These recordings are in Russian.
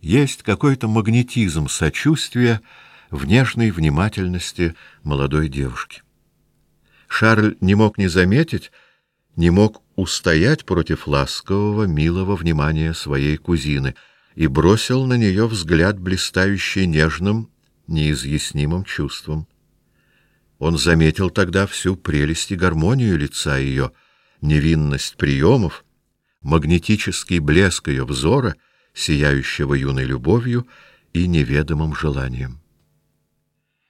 Есть какой-то магнетизм сочувствия в нежной внимательности молодой девушки. Шарль не мог не заметить, не мог устоять против ласкового, милого внимания своей кузины и бросил на нее взгляд, блистающий нежным, неизъяснимым чувством. Он заметил тогда всю прелесть и гармонию лица ее, невинность приемов, магнетический блеск ее взора, сияющего юной любовью и неведомым желанием.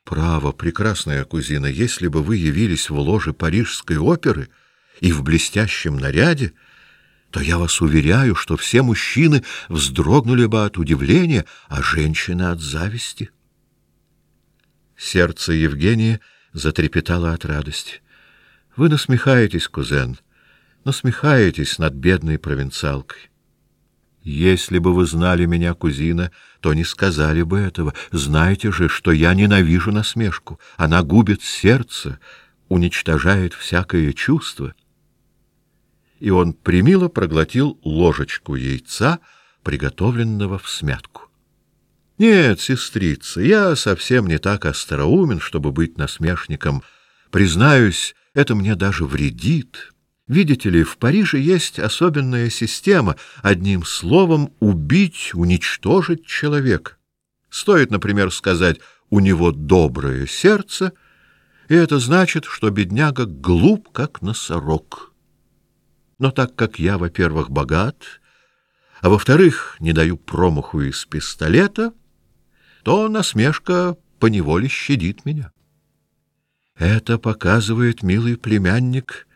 Право, прекрасная кузина, если бы вы явились в ложе парижской оперы и в блестящем наряде, то я вас уверяю, что все мужчины вздрогнули бы от удивления, а женщины от зависти. Сердце Евгения затрепетало от радости. Вы насмехаетесь, кузен, насмехаетесь над бедной провинциалкой. Если бы вы знали меня, кузина, то не сказали бы этого. Знаете же, что я ненавижу насмешку. Она губит сердце, уничтожает всякое чувство. И он примило проглотил ложечку яйца, приготовленного в смятку. Нет, сестрица, я совсем не так остроумен, чтобы быть насмешником. Признаюсь, это мне даже вредит. Видите ли, в Париже есть особенная система, одним словом, убить, уничтожить человека. Стоит, например, сказать «у него доброе сердце», и это значит, что бедняга глуп, как носорог. Но так как я, во-первых, богат, а во-вторых, не даю промаху из пистолета — то насмешка поневоле щадит меня. Это показывает, милый племянник,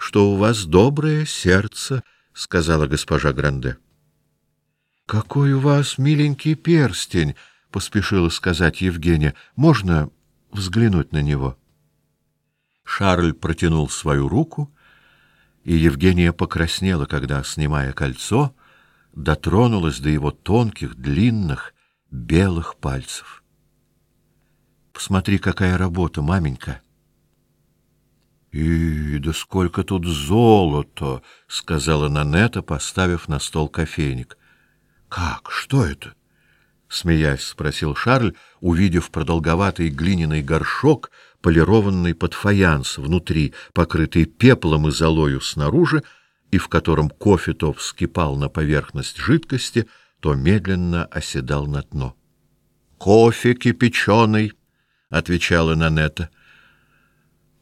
что у вас доброе сердце, сказала госпожа Гранде. Какой у вас миленький перстень, поспешила сказать Евгения. Можно взглянуть на него? Шарль протянул свою руку, и Евгения покраснела, когда, снимая кольцо, дотронулась до его тонких, длинных, белых пальцев. Посмотри, какая работа, маменька. И да сколько тут золота, сказала Нанета, поставив на стол кофейник. Как? Что это? смеясь спросил Шарль, увидев продолговатый глиняный горшок, полированный под фаянс внутри, покрытый пеплом и золою снаружи, и в котором кофе то вскипал на поверхность жидкости, то медленно оседал на дно. Кофе кипяченый, отвечала Нанета.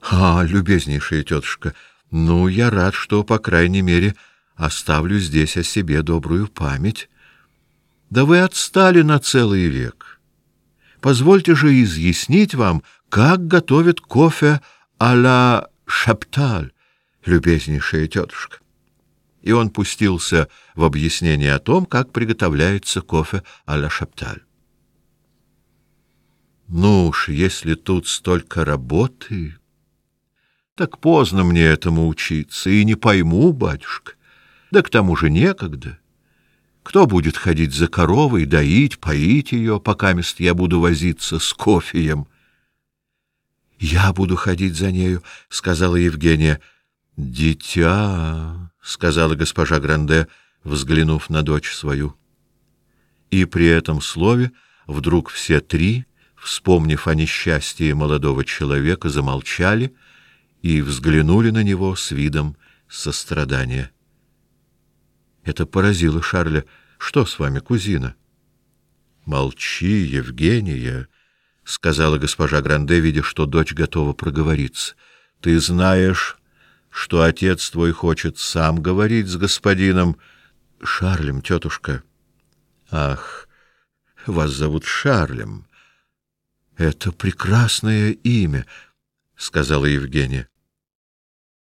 А, любезнейшая тетушка, ну я рад, что по крайней мере оставлю здесь о себе добрую память. Да вы отстали на целый век. Позвольте же изъяснить вам, как готовят кофе а ла шапталь, любезнейшая тетушка и он пустился в объяснение о том, как приготовляется кофе а-ля шапталь. Ну уж, если тут столько работы, так поздно мне этому учиться, и не пойму, батюшка. Да к тому же некогда. Кто будет ходить за коровой, доить, поить ее, пока мест я буду возиться с кофеем? Я буду ходить за нею, сказала Евгения. Дитя, сказала госпожа Гранде, взглянув на дочь свою. И при этом слове вдруг все три, вспомнив о несчастье молодого человека, замолчали и взглянули на него с видом сострадания. Это поразило Шарля. Что с вами, кузина? Молчи, Евгения, сказала госпожа Гранде, видя, что дочь готова проговориться. Ты знаешь, что отец твой хочет сам говорить с господином Шарлем, тетушка. Ах, вас зовут Шарлем. Это прекрасное имя, сказала Евгения.